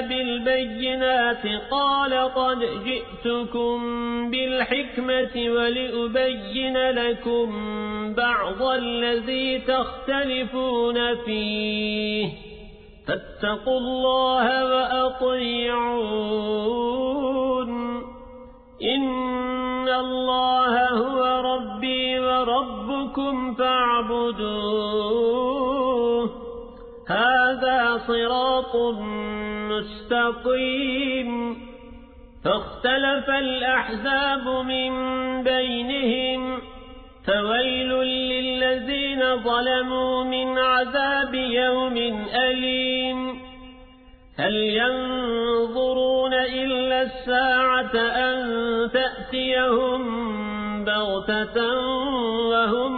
بالبينات قال قد جئتكم بالحكمة ولأبين لكم بعض الذي تختلفون فيه. فاتقوا الله وأطيعون. إن الله هو ربي وربكم فاعبدوه هذا صراط مستقيم. فاختلف الأحزاب من بينهم. فويل للذين ظلموا من عذاب يوم أليم. هل ينظرون إلا الساعة أن تأتيهم بغتة وهم